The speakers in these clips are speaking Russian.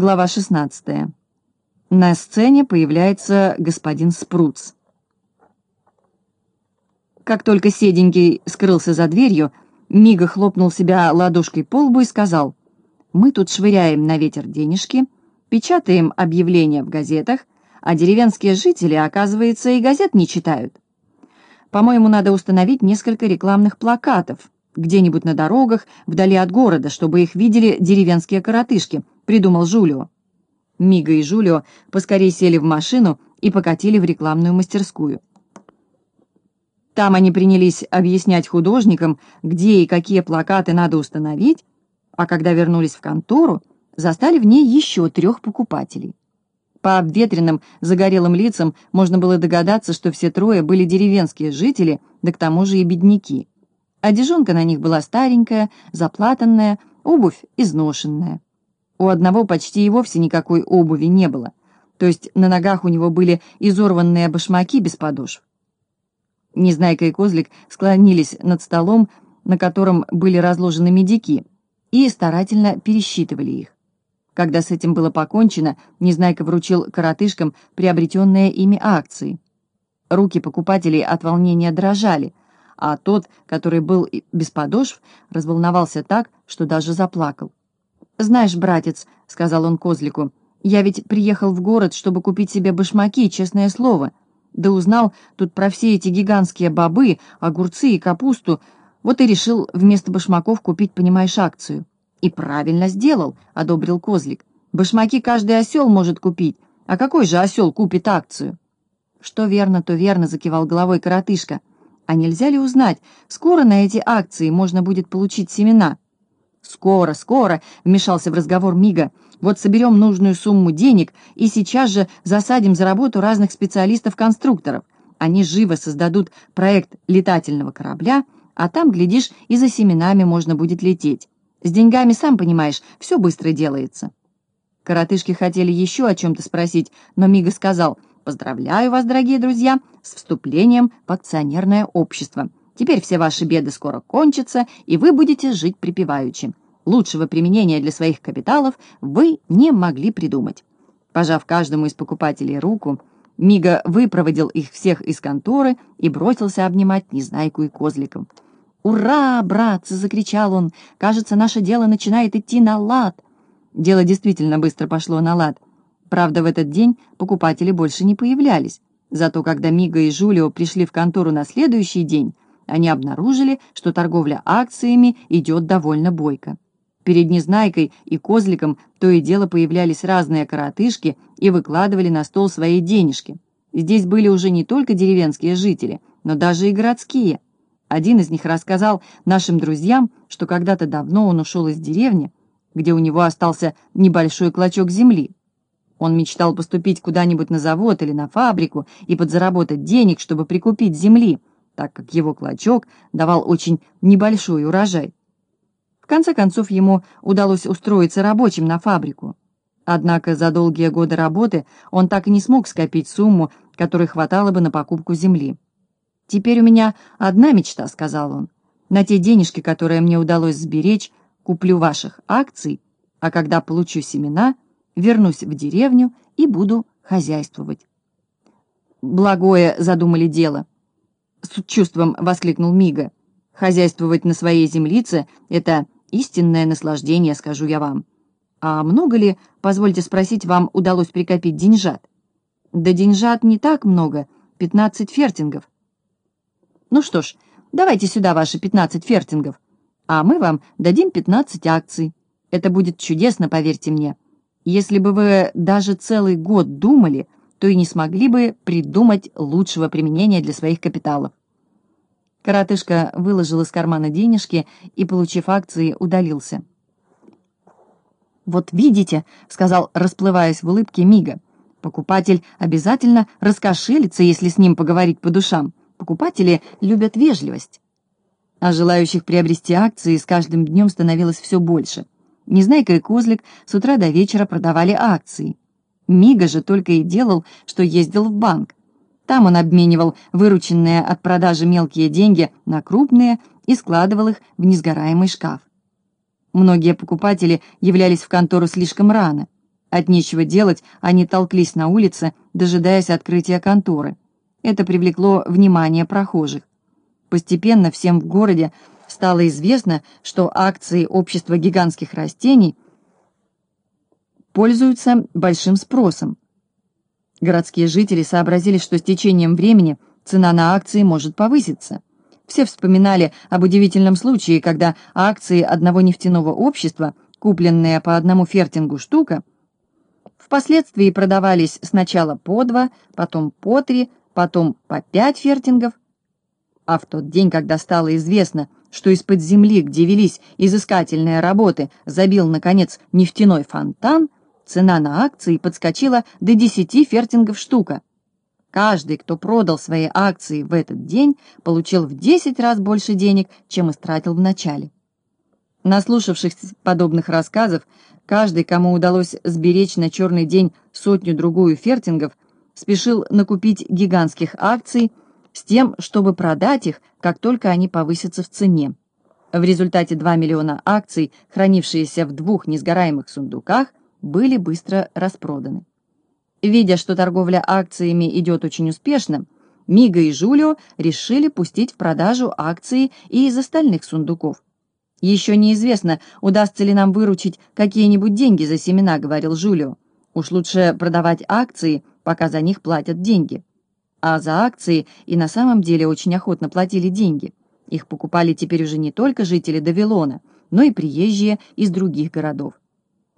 Глава 16. На сцене появляется господин Спруц. Как только Седенький скрылся за дверью, Мига хлопнул себя ладошкой по лбу и сказал, «Мы тут швыряем на ветер денежки, печатаем объявления в газетах, а деревенские жители, оказывается, и газет не читают. По-моему, надо установить несколько рекламных плакатов где-нибудь на дорогах, вдали от города, чтобы их видели деревенские коротышки», придумал Жулио. Мига и Жулио поскорее сели в машину и покатили в рекламную мастерскую. Там они принялись объяснять художникам, где и какие плакаты надо установить, а когда вернулись в контору, застали в ней еще трех покупателей. По обветренным, загорелым лицам можно было догадаться, что все трое были деревенские жители, да к тому же и бедняки. Одежонка на них была старенькая, заплатанная, обувь изношенная. У одного почти и вовсе никакой обуви не было, то есть на ногах у него были изорванные башмаки без подошв. Незнайка и Козлик склонились над столом, на котором были разложены медики, и старательно пересчитывали их. Когда с этим было покончено, Незнайка вручил коротышкам приобретенные ими акции. Руки покупателей от волнения дрожали, а тот, который был без подошв, разволновался так, что даже заплакал. «Знаешь, братец», — сказал он козлику, — «я ведь приехал в город, чтобы купить себе башмаки, честное слово. Да узнал тут про все эти гигантские бобы, огурцы и капусту, вот и решил вместо башмаков купить, понимаешь, акцию». «И правильно сделал», — одобрил козлик. «Башмаки каждый осел может купить, а какой же осел купит акцию?» «Что верно, то верно», — закивал головой коротышка. «А нельзя ли узнать, скоро на эти акции можно будет получить семена?» «Скоро, скоро!» — вмешался в разговор Мига. «Вот соберем нужную сумму денег и сейчас же засадим за работу разных специалистов-конструкторов. Они живо создадут проект летательного корабля, а там, глядишь, и за семенами можно будет лететь. С деньгами, сам понимаешь, все быстро делается». Коротышки хотели еще о чем-то спросить, но Мига сказал, «Поздравляю вас, дорогие друзья, с вступлением в акционерное общество». Теперь все ваши беды скоро кончатся, и вы будете жить припеваючи. Лучшего применения для своих капиталов вы не могли придумать. Пожав каждому из покупателей руку, Мига выпроводил их всех из конторы и бросился обнимать Незнайку и Козликов. «Ура, братцы!» — закричал он. «Кажется, наше дело начинает идти на лад!» Дело действительно быстро пошло на лад. Правда, в этот день покупатели больше не появлялись. Зато когда Мига и Жулио пришли в контору на следующий день, они обнаружили, что торговля акциями идет довольно бойко. Перед Незнайкой и Козликом то и дело появлялись разные коротышки и выкладывали на стол свои денежки. Здесь были уже не только деревенские жители, но даже и городские. Один из них рассказал нашим друзьям, что когда-то давно он ушел из деревни, где у него остался небольшой клочок земли. Он мечтал поступить куда-нибудь на завод или на фабрику и подзаработать денег, чтобы прикупить земли, так как его клочок давал очень небольшой урожай. В конце концов, ему удалось устроиться рабочим на фабрику. Однако за долгие годы работы он так и не смог скопить сумму, которой хватало бы на покупку земли. «Теперь у меня одна мечта», — сказал он. «На те денежки, которые мне удалось сберечь, куплю ваших акций, а когда получу семена, вернусь в деревню и буду хозяйствовать». Благое задумали дело — с чувством воскликнул Мига. «Хозяйствовать на своей землице — это истинное наслаждение, скажу я вам. А много ли, позвольте спросить, вам удалось прикопить деньжат?» «Да деньжат не так много, пятнадцать фертингов». «Ну что ж, давайте сюда ваши пятнадцать фертингов, а мы вам дадим пятнадцать акций. Это будет чудесно, поверьте мне. Если бы вы даже целый год думали, то и не смогли бы придумать лучшего применения для своих капиталов. Коротышка выложил из кармана денежки и, получив акции, удалился. «Вот видите», — сказал, расплываясь в улыбке Мига, «покупатель обязательно раскошелится, если с ним поговорить по душам. Покупатели любят вежливость». А желающих приобрести акции с каждым днем становилось все больше. Незнайка и Козлик с утра до вечера продавали акции. Мига же только и делал, что ездил в банк. Там он обменивал вырученные от продажи мелкие деньги на крупные и складывал их в несгораемый шкаф. Многие покупатели являлись в контору слишком рано. От нечего делать они толклись на улице, дожидаясь открытия конторы. Это привлекло внимание прохожих. Постепенно всем в городе стало известно, что акции общества гигантских растений пользуются большим спросом. Городские жители сообразили, что с течением времени цена на акции может повыситься. Все вспоминали об удивительном случае, когда акции одного нефтяного общества, купленные по одному фертингу штука, впоследствии продавались сначала по два, потом по три, потом по пять фертингов, а в тот день, когда стало известно, что из-под земли, где велись изыскательные работы, забил, наконец, нефтяной фонтан, цена на акции подскочила до 10 фертингов штука. Каждый, кто продал свои акции в этот день, получил в 10 раз больше денег, чем истратил в начале. Наслушавшись подобных рассказов, каждый, кому удалось сберечь на черный день сотню-другую фертингов, спешил накупить гигантских акций – с тем, чтобы продать их, как только они повысятся в цене. В результате 2 миллиона акций, хранившиеся в двух несгораемых сундуках, были быстро распроданы. Видя, что торговля акциями идет очень успешно, Мига и Жулио решили пустить в продажу акции и из остальных сундуков. «Еще неизвестно, удастся ли нам выручить какие-нибудь деньги за семена», — говорил Жулио. «Уж лучше продавать акции, пока за них платят деньги». А за акции и на самом деле очень охотно платили деньги. Их покупали теперь уже не только жители Давилона, но и приезжие из других городов.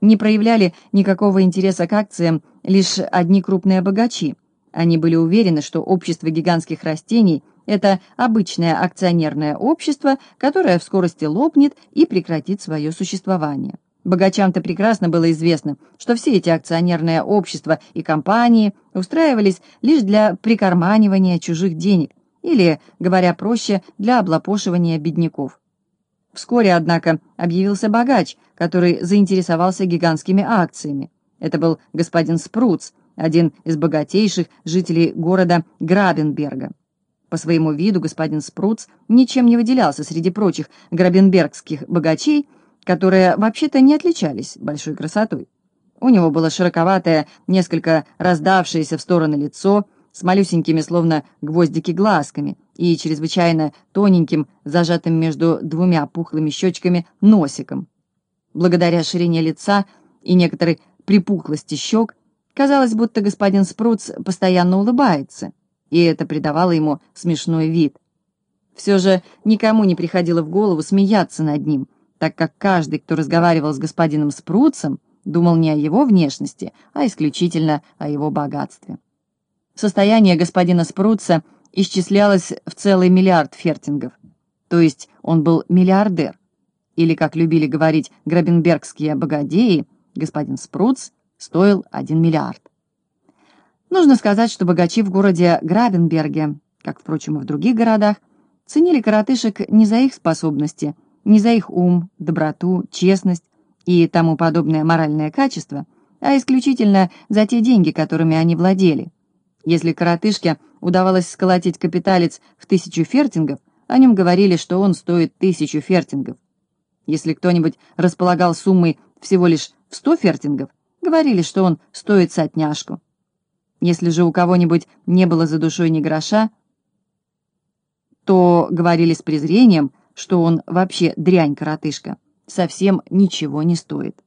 Не проявляли никакого интереса к акциям лишь одни крупные богачи. Они были уверены, что общество гигантских растений – это обычное акционерное общество, которое в скорости лопнет и прекратит свое существование. Богачам-то прекрасно было известно, что все эти акционерные общества и компании устраивались лишь для прикарманивания чужих денег или, говоря проще, для облапошивания бедняков. Вскоре, однако, объявился богач, который заинтересовался гигантскими акциями. Это был господин Спруц, один из богатейших жителей города Грабенберга. По своему виду господин Спруц ничем не выделялся среди прочих грабенбергских богачей, которые вообще-то не отличались большой красотой. У него было широковатое, несколько раздавшееся в стороны лицо, с малюсенькими, словно гвоздики, глазками и чрезвычайно тоненьким, зажатым между двумя пухлыми щечками, носиком. Благодаря ширине лица и некоторой припухлости щек, казалось, будто господин Спруц постоянно улыбается, и это придавало ему смешной вид. Все же никому не приходило в голову смеяться над ним — так как каждый, кто разговаривал с господином Спруцем, думал не о его внешности, а исключительно о его богатстве. Состояние господина Спруца исчислялось в целый миллиард фертингов, то есть он был миллиардер, или, как любили говорить грабенбергские богадеи, господин Спруц стоил один миллиард. Нужно сказать, что богачи в городе Грабенберге, как, впрочем, и в других городах, ценили коротышек не за их способности – не за их ум, доброту, честность и тому подобное моральное качество, а исключительно за те деньги, которыми они владели. Если коротышке удавалось сколотить капиталец в тысячу фертингов, о нем говорили, что он стоит тысячу фертингов. Если кто-нибудь располагал суммой всего лишь в сто фертингов, говорили, что он стоит сотняшку. Если же у кого-нибудь не было за душой ни гроша, то говорили с презрением, что он вообще дрянь-коротышка, совсем ничего не стоит.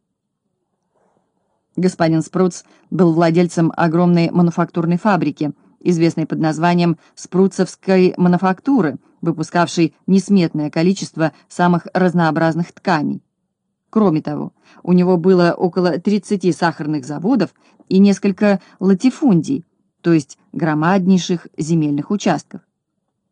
Господин Спруц был владельцем огромной мануфактурной фабрики, известной под названием Спруцевской мануфактуры, выпускавшей несметное количество самых разнообразных тканей. Кроме того, у него было около 30 сахарных заводов и несколько латифундий, то есть громаднейших земельных участков.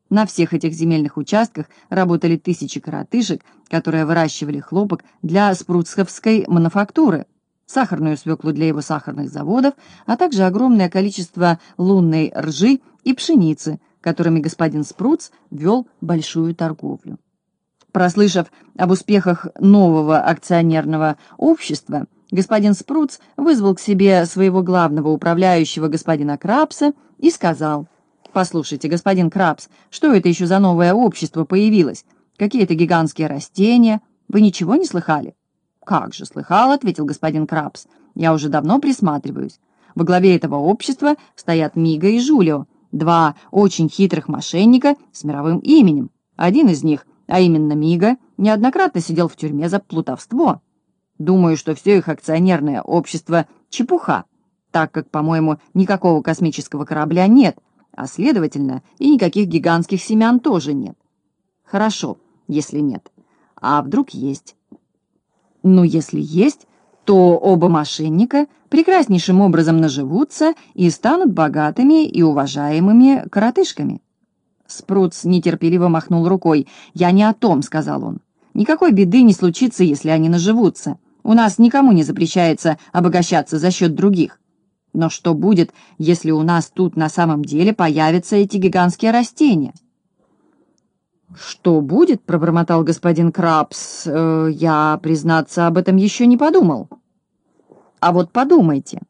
На всех этих земельных участках работали тысячи коротышек, которые выращивали хлопок для спруцковской мануфактуры, сахарную свеклу для его сахарных заводов, а также огромное количество лунной ржи и пшеницы, которыми господин Спруц вел большую торговлю. Прослышав об успехах нового акционерного общества, господин Спруц вызвал к себе своего главного управляющего господина Крабса и сказал – «Послушайте, господин Крабс, что это еще за новое общество появилось? Какие-то гигантские растения? Вы ничего не слыхали?» «Как же слыхал», — ответил господин Крабс. Я уже давно присматриваюсь. Во главе этого общества стоят Мига и Жулио, два очень хитрых мошенника с мировым именем. Один из них, а именно Мига, неоднократно сидел в тюрьме за плутовство. Думаю, что все их акционерное общество — чепуха, так как, по-моему, никакого космического корабля нет, а, следовательно, и никаких гигантских семян тоже нет. Хорошо, если нет. А вдруг есть? Ну, если есть, то оба мошенника прекраснейшим образом наживутся и станут богатыми и уважаемыми коротышками. Спруц нетерпеливо махнул рукой. «Я не о том», — сказал он. «Никакой беды не случится, если они наживутся. У нас никому не запрещается обогащаться за счет других. Но что будет, если у нас тут на самом деле появятся эти гигантские растения?» «Что будет?» — пробормотал господин Крабс. Э, «Я, признаться, об этом еще не подумал». «А вот подумайте».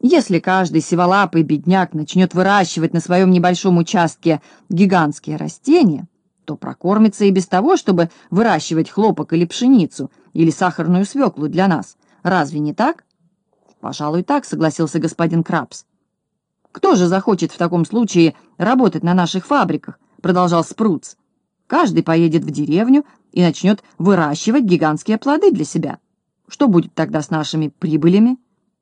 Если каждый сиволапый бедняк начнет выращивать на своем небольшом участке гигантские растения, то прокормится и без того, чтобы выращивать хлопок или пшеницу, или сахарную свеклу для нас. Разве не так? Пожалуй, так, согласился господин Крабс. Кто же захочет в таком случае работать на наших фабриках, продолжал Спруц. Каждый поедет в деревню и начнет выращивать гигантские плоды для себя. Что будет тогда с нашими прибылями?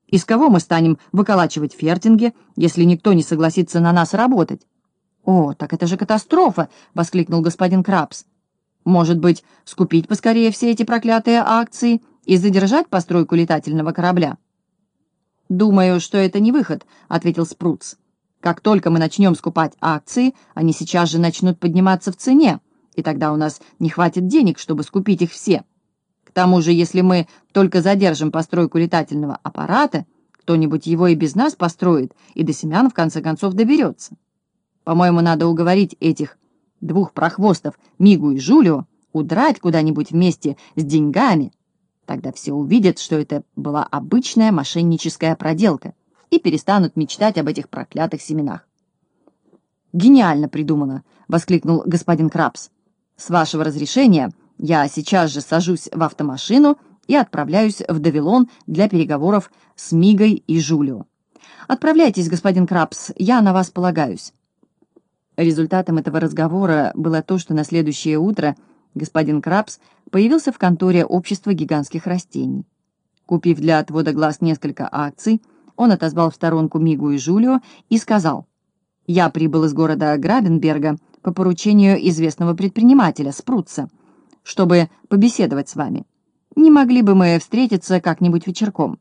Из кого мы станем выколачивать фертинги, если никто не согласится на нас работать? «О, так это же катастрофа!» — воскликнул господин Крабс. «Может быть, скупить поскорее все эти проклятые акции и задержать постройку летательного корабля?» «Думаю, что это не выход», — ответил Спруц. «Как только мы начнем скупать акции, они сейчас же начнут подниматься в цене, и тогда у нас не хватит денег, чтобы скупить их все». К тому же, если мы только задержим постройку летательного аппарата, кто-нибудь его и без нас построит, и до семян в конце концов доберется. По-моему, надо уговорить этих двух прохвостов, Мигу и Жулио, удрать куда-нибудь вместе с деньгами. Тогда все увидят, что это была обычная мошенническая проделка и перестанут мечтать об этих проклятых семенах. «Гениально придумано!» — воскликнул господин Крабс. «С вашего разрешения я сейчас же сажусь в автомашину и отправляюсь в Давилон для переговоров с Мигой и Жулио. Отправляйтесь, господин Крабс, я на вас полагаюсь. Результатом этого разговора было то, что на следующее утро господин Крабс появился в конторе общества гигантских растений. Купив для отвода глаз несколько акций, он отозвал в сторонку Мигу и Жулио и сказал, «Я прибыл из города Грабенберга по поручению известного предпринимателя Спруца, чтобы побеседовать с вами. Не могли бы мы встретиться как-нибудь вечерком?»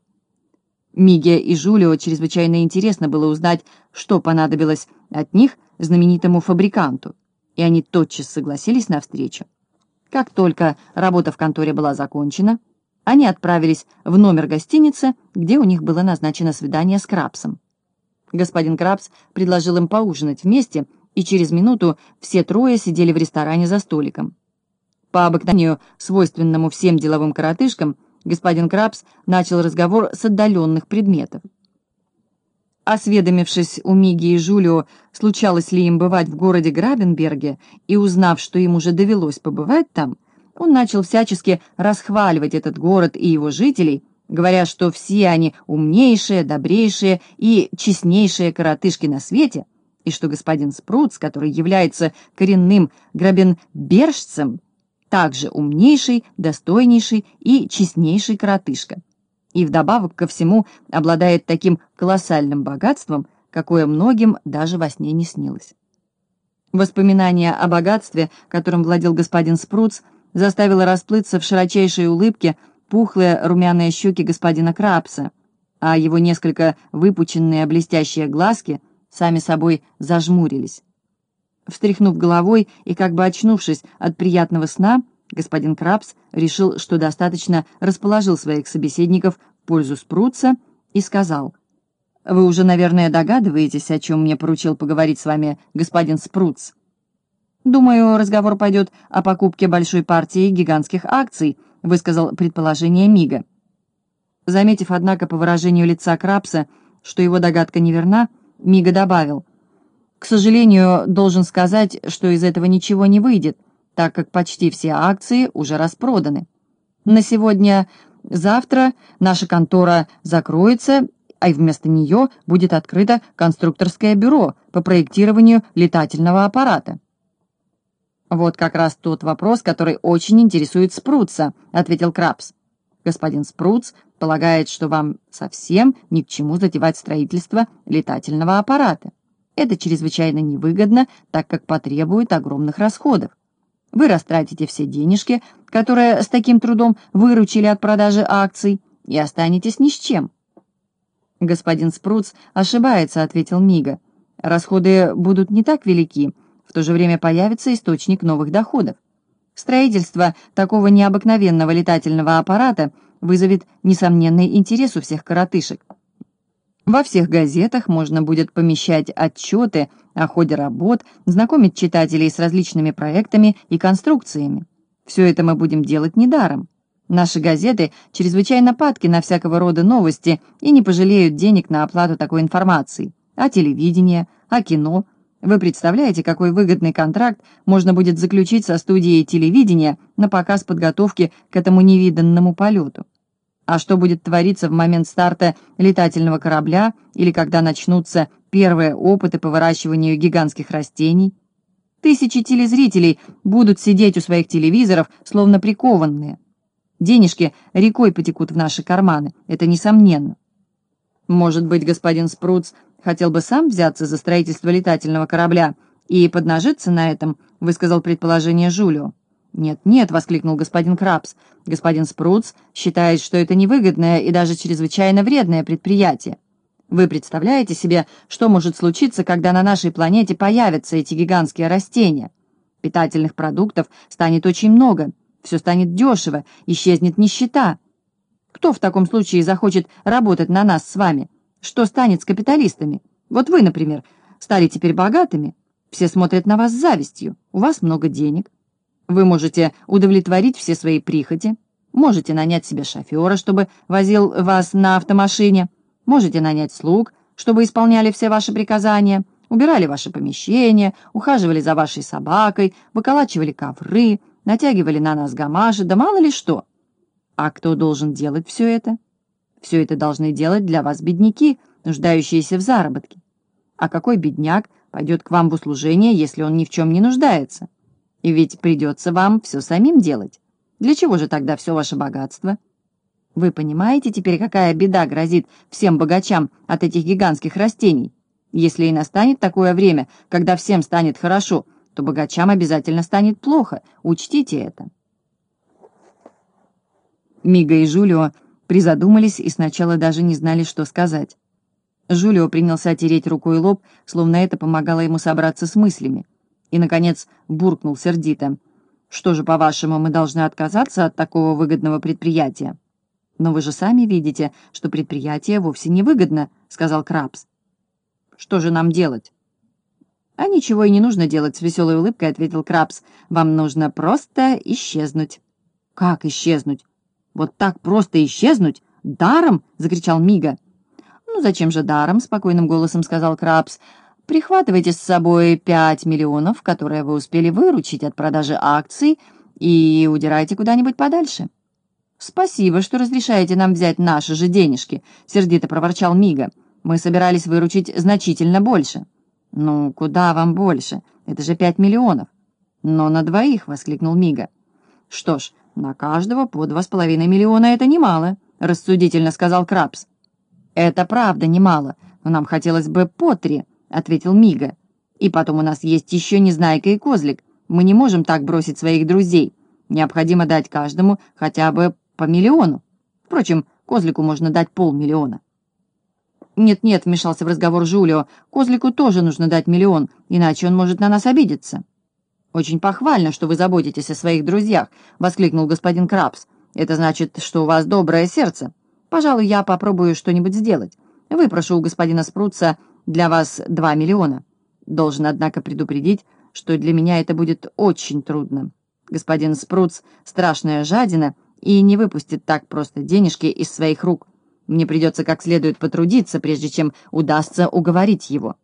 Миге и Жулио чрезвычайно интересно было узнать, что понадобилось от них знаменитому фабриканту, и они тотчас согласились на встречу. Как только работа в конторе была закончена, они отправились в номер гостиницы, где у них было назначено свидание с Крабсом. Господин Крабс предложил им поужинать вместе, и через минуту все трое сидели в ресторане за столиком. По обыкновению, свойственному всем деловым коротышкам, господин Крабс начал разговор с отдаленных предметов. Осведомившись у Миги и Жулио, случалось ли им бывать в городе Грабенберге, и узнав, что им уже довелось побывать там, он начал всячески расхваливать этот город и его жителей, говоря, что все они умнейшие, добрейшие и честнейшие коротышки на свете, и что господин Спруц, который является коренным грабенбержцем, также умнейший, достойнейший и честнейший коротышка. И вдобавок ко всему обладает таким колоссальным богатством, какое многим даже во сне не снилось. Воспоминание о богатстве, которым владел господин Спруц, заставило расплыться в широчайшей улыбке пухлые румяные щеки господина Крабса, а его несколько выпученные блестящие глазки сами собой зажмурились. Встряхнув головой и как бы очнувшись от приятного сна, господин Крабс решил, что достаточно расположил своих собеседников в пользу Спруца и сказал, «Вы уже, наверное, догадываетесь, о чем мне поручил поговорить с вами господин Спруц. Думаю, разговор пойдет о покупке большой партии гигантских акций», высказал предположение Мига. Заметив, однако, по выражению лица Крабса, что его догадка неверна, Мига добавил — к сожалению, должен сказать, что из этого ничего не выйдет, так как почти все акции уже распроданы. На сегодня Завтра наша контора закроется, а вместо нее будет открыто конструкторское бюро по проектированию летательного аппарата. «Вот как раз тот вопрос, который очень интересует Спруца», — ответил Крабс. «Господин Спруц полагает, что вам совсем ни к чему затевать строительство летательного аппарата. Это чрезвычайно невыгодно, так как потребует огромных расходов. Вы растратите все денежки, которые с таким трудом выручили от продажи акций, и останетесь ни с чем». «Господин Спруц ошибается», — ответил Мига. «Расходы будут не так велики, в то же время появится источник новых доходов. Строительство такого необыкновенного летательного аппарата вызовет несомненный интерес у всех коротышек. Во всех газетах можно будет помещать отчеты о ходе работ, знакомить читателей с различными проектами и конструкциями. Все это мы будем делать недаром. Наши газеты чрезвычайно падки на всякого рода новости и не пожалеют денег на оплату такой информации. О телевидении, о кино. Вы представляете, какой выгодный контракт можно будет заключить со студией телевидения на показ подготовки к этому невиданному полету? А что будет твориться в момент старта летательного корабля или когда начнутся первые опыты по выращиванию гигантских растений? Тысячи телезрителей будут сидеть у своих телевизоров, словно прикованные. Денежки рекой потекут в наши карманы, это несомненно. Может быть, господин Спруц хотел бы сам взяться за строительство летательного корабля и поднажиться на этом, высказал предположение Жулио. «Нет, нет», — воскликнул господин Крабс. «Господин Спруц считает, что это невыгодное и даже чрезвычайно вредное предприятие. Вы представляете себе, что может случиться, когда на нашей планете появятся эти гигантские растения? Питательных продуктов станет очень много, все станет дешево, исчезнет нищета. Кто в таком случае захочет работать на нас с вами? Что станет с капиталистами? Вот вы, например, стали теперь богатыми. Все смотрят на вас с завистью. У вас много денег. Вы можете удовлетворить все свои прихоти. Можете нанять себе шофера, чтобы возил вас на автомашине. Можете нанять слуг, чтобы исполняли все ваши приказания, убирали ваши помещения, ухаживали за вашей собакой, выколачивали ковры, натягивали на нас гамаши, да мало ли что. А кто должен делать все это? Все это должны делать для вас бедняки, нуждающиеся в заработке. А какой бедняк пойдет к вам в услужение, если он ни в чем не нуждается? И ведь придется вам все самим делать. Для чего же тогда все ваше богатство? Вы понимаете теперь, какая беда грозит всем богачам от этих гигантских растений? Если и настанет такое время, когда всем станет хорошо, то богачам обязательно станет плохо. Учтите это. Мига и Жулио призадумались и сначала даже не знали, что сказать. Жулио принялся тереть рукой лоб, словно это помогало ему собраться с мыслями. И, наконец, буркнул сердито. «Что же, по-вашему, мы должны отказаться от такого выгодного предприятия?» «Но вы же сами видите, что предприятие вовсе не выгодно», — сказал Крабс. «Что же нам делать?» «А ничего и не нужно делать», — с веселой улыбкой ответил Крабс. «Вам нужно просто исчезнуть». «Как исчезнуть? Вот так просто исчезнуть? Даром?» — закричал Мига. «Ну зачем же даром?» — спокойным голосом сказал Крабс. «Прихватывайте с собой пять миллионов, которые вы успели выручить от продажи акций, и удирайте куда-нибудь подальше». «Спасибо, что разрешаете нам взять наши же денежки», — сердито проворчал Мига. «Мы собирались выручить значительно больше». «Ну, куда вам больше? Это же пять миллионов». «Но на двоих!» — воскликнул Мига. «Что ж, на каждого по два с половиной миллиона это немало», — рассудительно сказал Крабс. «Это правда немало, но нам хотелось бы по три», — ответил Мига. «И потом у нас есть еще Незнайка и Козлик. Мы не можем так бросить своих друзей. Необходимо дать каждому хотя бы по миллиону. Впрочем, Козлику можно дать полмиллиона». «Нет-нет», — вмешался в разговор Жулио, — «козлику тоже нужно дать миллион, иначе он может на нас обидеться». «Очень похвально, что вы заботитесь о своих друзьях», — воскликнул господин Крабс. «Это значит, что у вас доброе сердце. Пожалуй, я попробую что-нибудь сделать. Выпрошу у господина Спруца для вас два миллиона. Должен, однако, предупредить, что для меня это будет очень трудно. Господин Спруц — страшная жадина и не выпустит так просто денежки из своих рук». Мне придется как следует потрудиться, прежде чем удастся уговорить его.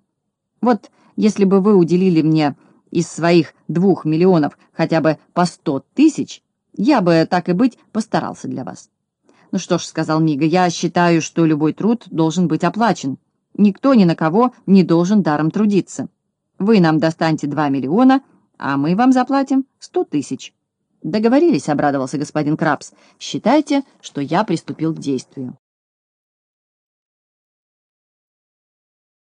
Вот если бы вы уделили мне из своих двух миллионов хотя бы по сто тысяч, я бы, так и быть, постарался для вас. «Ну что ж», — сказал Мига, — «я считаю, что любой труд должен быть оплачен. Никто ни на кого не должен даром трудиться. Вы нам достаньте два миллиона, а мы вам заплатим сто тысяч». «Договорились», — обрадовался господин Крабс. «Считайте, что я приступил к действию».